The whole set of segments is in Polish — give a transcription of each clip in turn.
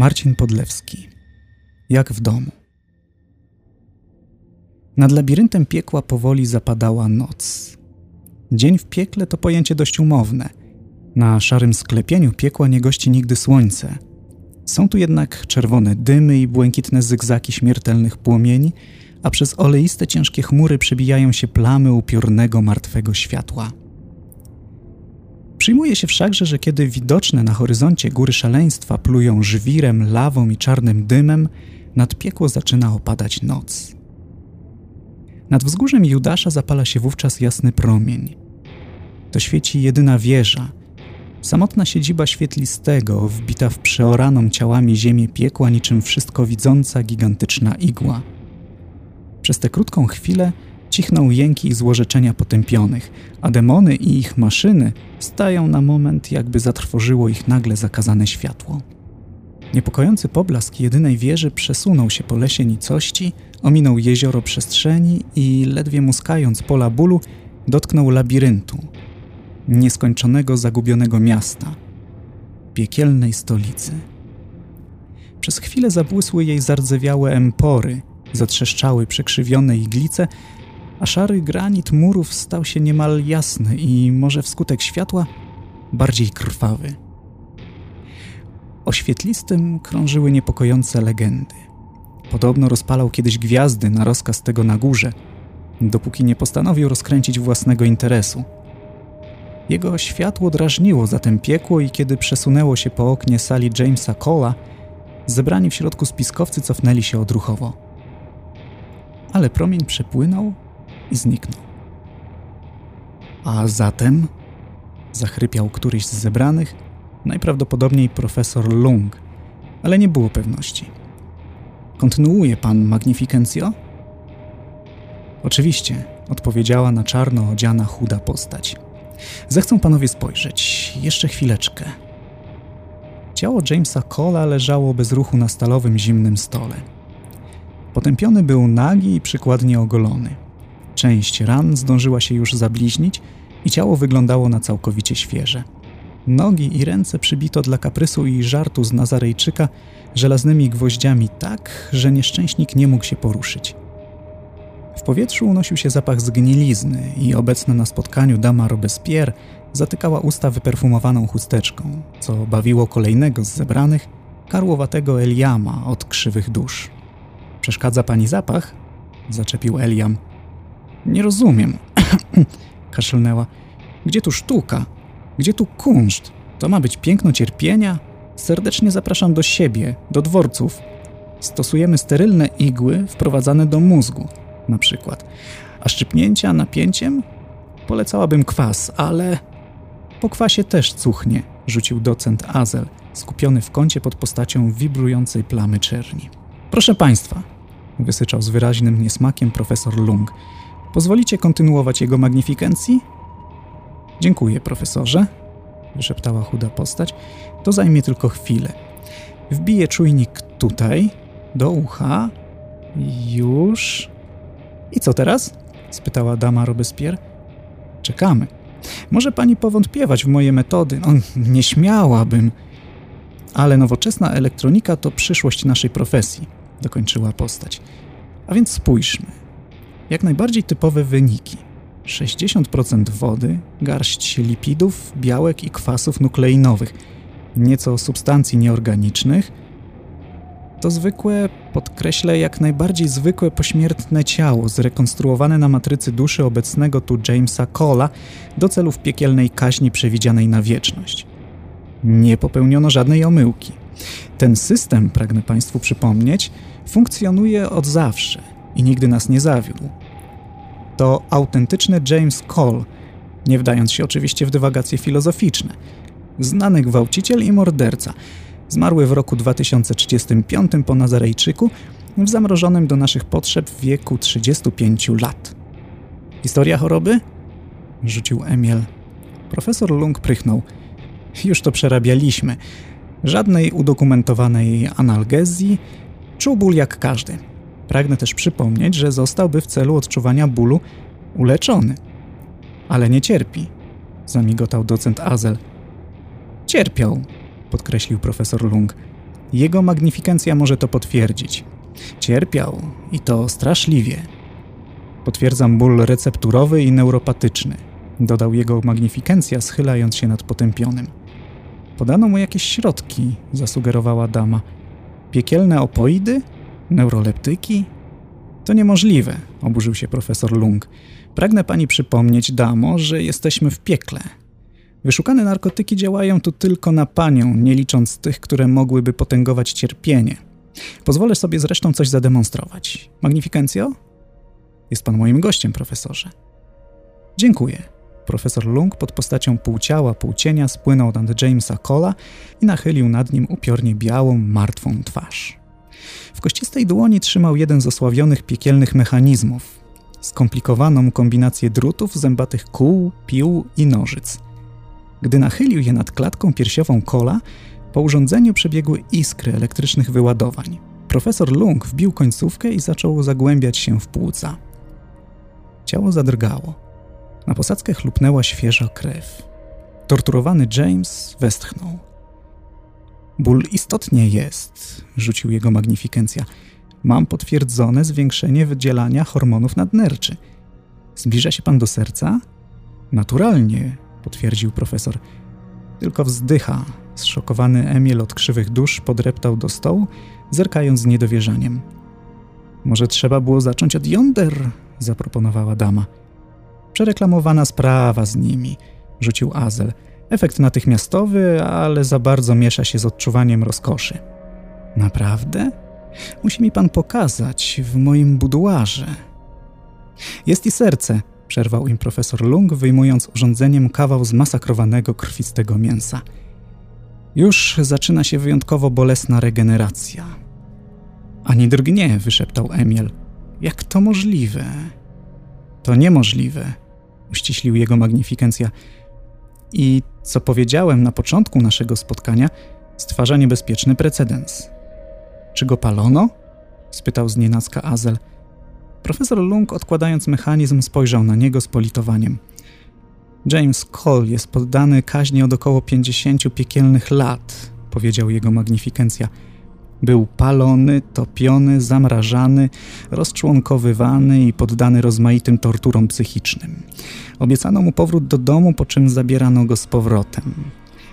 Marcin Podlewski. Jak w domu. Nad labiryntem piekła powoli zapadała noc. Dzień w piekle to pojęcie dość umowne. Na szarym sklepieniu piekła nie gości nigdy słońce. Są tu jednak czerwone dymy i błękitne zygzaki śmiertelnych płomieni, a przez oleiste ciężkie chmury przebijają się plamy upiornego martwego światła. Przyjmuje się wszakże, że kiedy widoczne na horyzoncie góry szaleństwa plują żwirem, lawą i czarnym dymem, nad piekło zaczyna opadać noc. Nad wzgórzem Judasza zapala się wówczas jasny promień. To świeci jedyna wieża, samotna siedziba świetlistego, wbita w przeoraną ciałami ziemię piekła niczym wszystko widząca gigantyczna igła. Przez tę krótką chwilę cichną jęki i złorzeczenia potępionych, a demony i ich maszyny stają na moment, jakby zatrwożyło ich nagle zakazane światło. Niepokojący poblask jedynej wieży przesunął się po lesie nicości, ominął jezioro przestrzeni i, ledwie muskając pola bólu, dotknął labiryntu, nieskończonego zagubionego miasta, piekielnej stolicy. Przez chwilę zabłysły jej zardzewiałe empory, zatrzeszczały przekrzywione iglice, a szary granit murów stał się niemal jasny i może wskutek światła bardziej krwawy. O świetlistym krążyły niepokojące legendy. Podobno rozpalał kiedyś gwiazdy na rozkaz tego na górze, dopóki nie postanowił rozkręcić własnego interesu. Jego światło drażniło zatem piekło i kiedy przesunęło się po oknie sali Jamesa Cola, zebrani w środku spiskowcy cofnęli się odruchowo. Ale promień przepłynął i zniknął. A zatem, zachrypiał któryś z zebranych, najprawdopodobniej profesor Lung, ale nie było pewności. Kontynuuje pan Magnificencjo? Oczywiście, odpowiedziała na czarno odziana chuda postać. Zechcą panowie spojrzeć. Jeszcze chwileczkę. Ciało Jamesa Cola leżało bez ruchu na stalowym zimnym stole. Potępiony był nagi i przykładnie ogolony. Część ran zdążyła się już zabliźnić i ciało wyglądało na całkowicie świeże. Nogi i ręce przybito dla kaprysu i żartu z Nazarejczyka żelaznymi gwoździami tak, że nieszczęśnik nie mógł się poruszyć. W powietrzu unosił się zapach zgnilizny i obecna na spotkaniu dama Robespierre zatykała usta wyperfumowaną chusteczką, co bawiło kolejnego z zebranych, karłowatego Eliama od krzywych dusz. Przeszkadza pani zapach? Zaczepił Eliam. Nie rozumiem. Kaszlnęła. Gdzie tu sztuka? Gdzie tu kunszt? To ma być piękno cierpienia? Serdecznie zapraszam do siebie, do dworców. Stosujemy sterylne igły wprowadzane do mózgu, na przykład. A szczypnięcia napięciem? Polecałabym kwas, ale... Po kwasie też cuchnie, rzucił docent Azel, skupiony w kącie pod postacią wibrującej plamy czerni. Proszę Państwa, wysyczał z wyraźnym niesmakiem profesor Lung. Pozwolicie kontynuować jego magnifikencji? Dziękuję, profesorze, wyszeptała chuda postać. To zajmie tylko chwilę. Wbiję czujnik tutaj, do ucha. Już. I co teraz? spytała dama Robespierre. Czekamy. Może pani powątpiewać w moje metody. No, nie śmiałabym. Ale nowoczesna elektronika to przyszłość naszej profesji, dokończyła postać. A więc spójrzmy. Jak najbardziej typowe wyniki. 60% wody, garść lipidów, białek i kwasów nukleinowych, nieco substancji nieorganicznych. To zwykłe, podkreślę, jak najbardziej zwykłe pośmiertne ciało, zrekonstruowane na matrycy duszy obecnego tu Jamesa Cola do celów piekielnej kaźni przewidzianej na wieczność. Nie popełniono żadnej omyłki. Ten system, pragnę Państwu przypomnieć, funkcjonuje od zawsze i nigdy nas nie zawiódł to autentyczny James Cole, nie wdając się oczywiście w dywagacje filozoficzne. Znany gwałciciel i morderca, zmarły w roku 2035 po Nazarejczyku w zamrożonym do naszych potrzeb w wieku 35 lat. Historia choroby? Rzucił Emil. Profesor Lung prychnął. Już to przerabialiśmy. Żadnej udokumentowanej analgezji, czuł ból jak każdy. Pragnę też przypomnieć, że zostałby w celu odczuwania bólu uleczony. Ale nie cierpi, zamigotał docent Azel. Cierpiał, podkreślił profesor Lung. Jego magnifikencja może to potwierdzić. Cierpiał i to straszliwie. Potwierdzam ból recepturowy i neuropatyczny, dodał jego magnifikencja, schylając się nad potępionym. Podano mu jakieś środki, zasugerowała dama. Piekielne opoidy? Neuroleptyki? To niemożliwe, oburzył się profesor Lung. Pragnę pani przypomnieć, damo, że jesteśmy w piekle. Wyszukane narkotyki działają tu tylko na panią, nie licząc tych, które mogłyby potęgować cierpienie. Pozwolę sobie zresztą coś zademonstrować. Magnifikencjo? Jest pan moim gościem, profesorze. Dziękuję. Profesor Lung pod postacią półciała, półcienia spłynął nad Jamesa Cola i nachylił nad nim upiornie białą, martwą twarz. W kościstej dłoni trzymał jeden z osławionych piekielnych mechanizmów, skomplikowaną kombinację drutów, zębatych kół, pił i nożyc. Gdy nachylił je nad klatką piersiową Kola, po urządzeniu przebiegły iskry elektrycznych wyładowań. Profesor Lung wbił końcówkę i zaczął zagłębiać się w płuca. Ciało zadrgało. Na posadzkę chlupnęła świeża krew. Torturowany James westchnął. Ból istotnie jest, rzucił jego magnifikencja. Mam potwierdzone zwiększenie wydzielania hormonów nadnerczy. Zbliża się pan do serca? Naturalnie, potwierdził profesor. Tylko wzdycha. Zszokowany Emil od krzywych dusz podreptał do stołu, zerkając z niedowierzaniem. Może trzeba było zacząć od yonder, zaproponowała dama. Przereklamowana sprawa z nimi, rzucił Azel. Efekt natychmiastowy, ale za bardzo miesza się z odczuwaniem rozkoszy. Naprawdę? Musi mi pan pokazać w moim buduarze. Jest i serce, przerwał im profesor Lung, wyjmując urządzeniem kawał zmasakrowanego krwistego mięsa. Już zaczyna się wyjątkowo bolesna regeneracja. Ani drgnie, wyszeptał Emil. Jak to możliwe? To niemożliwe, uściślił jego magnifikencja. I co powiedziałem na początku naszego spotkania, stwarza niebezpieczny precedens. Czy go palono? spytał z nienacka Azel. Profesor Lung, odkładając mechanizm, spojrzał na niego z politowaniem. James Cole jest poddany kaźni od około 50 piekielnych lat, powiedział jego magnifikencja. Był palony, topiony, zamrażany, rozczłonkowywany i poddany rozmaitym torturom psychicznym. Obiecano mu powrót do domu, po czym zabierano go z powrotem.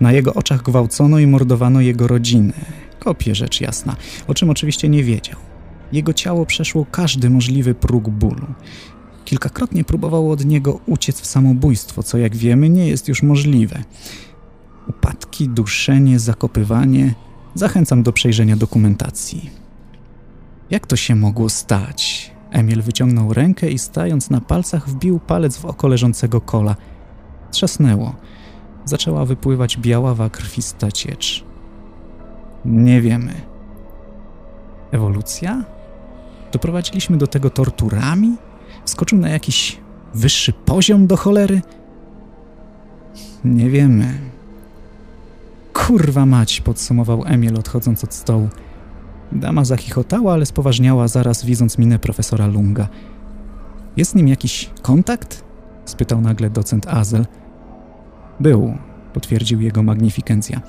Na jego oczach gwałcono i mordowano jego rodzinę. Kopię rzecz jasna, o czym oczywiście nie wiedział. Jego ciało przeszło każdy możliwy próg bólu. Kilkakrotnie próbowało od niego uciec w samobójstwo, co jak wiemy nie jest już możliwe. Upadki, duszenie, zakopywanie. Zachęcam do przejrzenia dokumentacji. Jak to się mogło stać? Emil wyciągnął rękę i stając na palcach wbił palec w oko leżącego kola. Trzasnęło. Zaczęła wypływać biaława krwista ciecz. Nie wiemy. Ewolucja? Doprowadziliśmy do tego torturami? Skoczył na jakiś wyższy poziom do cholery? Nie wiemy. Kurwa mać, podsumował Emil odchodząc od stołu. Dama zachichotała, ale spoważniała zaraz widząc minę profesora Lunga. Jest z nim jakiś kontakt? spytał nagle docent Azel. Był, potwierdził jego magnifikencja.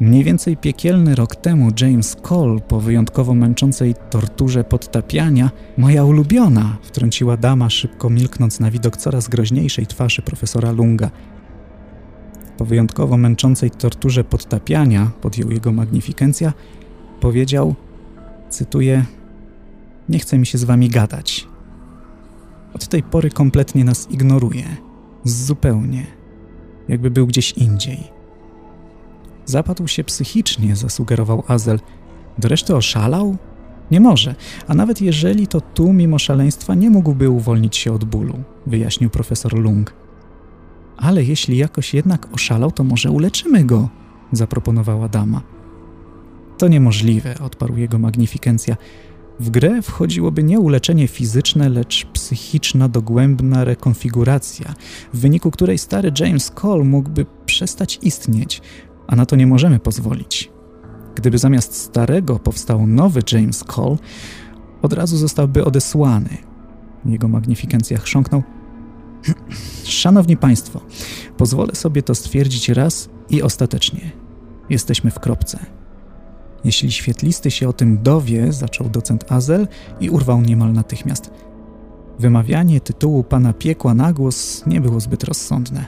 Mniej więcej piekielny rok temu James Cole po wyjątkowo męczącej torturze podtapiania, moja ulubiona, wtrąciła dama, szybko milknąc na widok coraz groźniejszej twarzy profesora Lunga. Po wyjątkowo męczącej torturze podtapiania, podjął jego magnifikencja, powiedział, cytuję, nie chce mi się z wami gadać. Od tej pory kompletnie nas ignoruje. Zupełnie. Jakby był gdzieś indziej. Zapadł się psychicznie, zasugerował Azel. Do reszty oszalał? Nie może, a nawet jeżeli to tu, mimo szaleństwa, nie mógłby uwolnić się od bólu, wyjaśnił profesor Lung. Ale jeśli jakoś jednak oszalał, to może uleczymy go, zaproponowała dama. To niemożliwe, odparł jego magnifikencja. W grę wchodziłoby nie uleczenie fizyczne, lecz psychiczna, dogłębna rekonfiguracja, w wyniku której stary James Cole mógłby przestać istnieć, a na to nie możemy pozwolić. Gdyby zamiast starego powstał nowy James Cole, od razu zostałby odesłany. Jego magnifikencja chrząknął. Szanowni Państwo, pozwolę sobie to stwierdzić raz i ostatecznie. Jesteśmy w kropce. Jeśli świetlisty się o tym dowie, zaczął docent Azel i urwał niemal natychmiast. Wymawianie tytułu pana piekła na głos nie było zbyt rozsądne.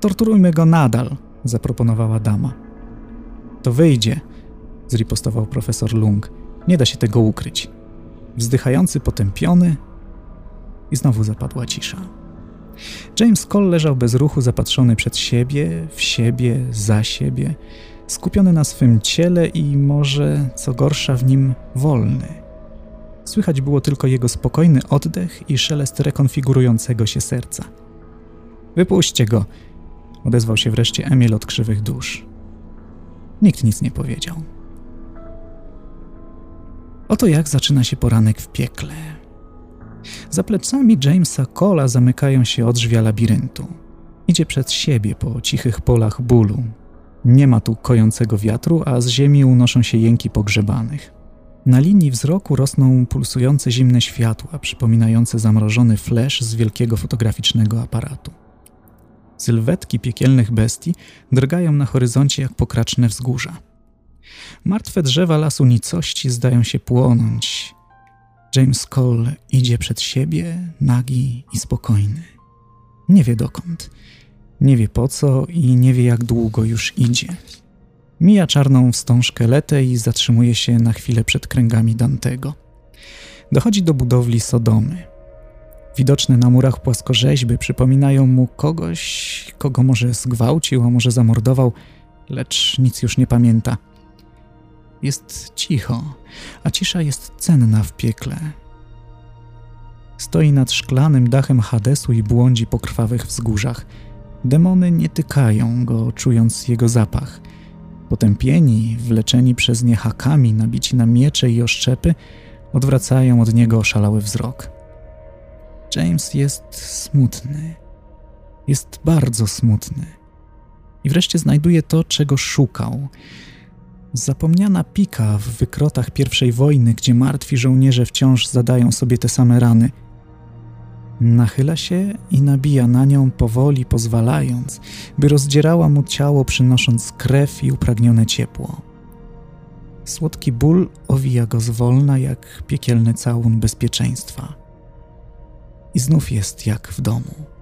Torturujmy go nadal, zaproponowała dama. To wyjdzie, zripostował profesor Lung. Nie da się tego ukryć. Wzdychający potępiony i znowu zapadła cisza. James Cole leżał bez ruchu, zapatrzony przed siebie, w siebie, za siebie, skupiony na swym ciele i może, co gorsza, w nim wolny. Słychać było tylko jego spokojny oddech i szelest rekonfigurującego się serca. Wypuśćcie go, odezwał się wreszcie Emil od krzywych dusz. Nikt nic nie powiedział. Oto jak zaczyna się poranek w piekle. Za plecami Jamesa Cola zamykają się odrzwia labiryntu. Idzie przed siebie po cichych polach bólu. Nie ma tu kojącego wiatru, a z ziemi unoszą się jęki pogrzebanych. Na linii wzroku rosną pulsujące zimne światła, przypominające zamrożony flash z wielkiego fotograficznego aparatu. Sylwetki piekielnych bestii drgają na horyzoncie jak pokraczne wzgórza. Martwe drzewa lasu nicości zdają się płonąć. James Cole idzie przed siebie, nagi i spokojny. Nie wie dokąd, nie wie po co i nie wie jak długo już idzie. Mija czarną wstążkę letę i zatrzymuje się na chwilę przed kręgami Dantego. Dochodzi do budowli Sodomy. Widoczne na murach płaskorzeźby przypominają mu kogoś, kogo może zgwałcił, a może zamordował, lecz nic już nie pamięta. Jest cicho, a cisza jest cenna w piekle. Stoi nad szklanym dachem Hadesu i błądzi po krwawych wzgórzach. Demony nie tykają go, czując jego zapach. Potępieni, wleczeni przez nie hakami, nabici na miecze i oszczepy, odwracają od niego oszalały wzrok. James jest smutny. Jest bardzo smutny. I wreszcie znajduje to, czego szukał. Zapomniana pika w wykrotach pierwszej wojny, gdzie martwi żołnierze wciąż zadają sobie te same rany. Nachyla się i nabija na nią powoli, pozwalając, by rozdzierała mu ciało, przynosząc krew i upragnione ciepło. Słodki ból owija go zwolna jak piekielny całun bezpieczeństwa i znów jest jak w domu.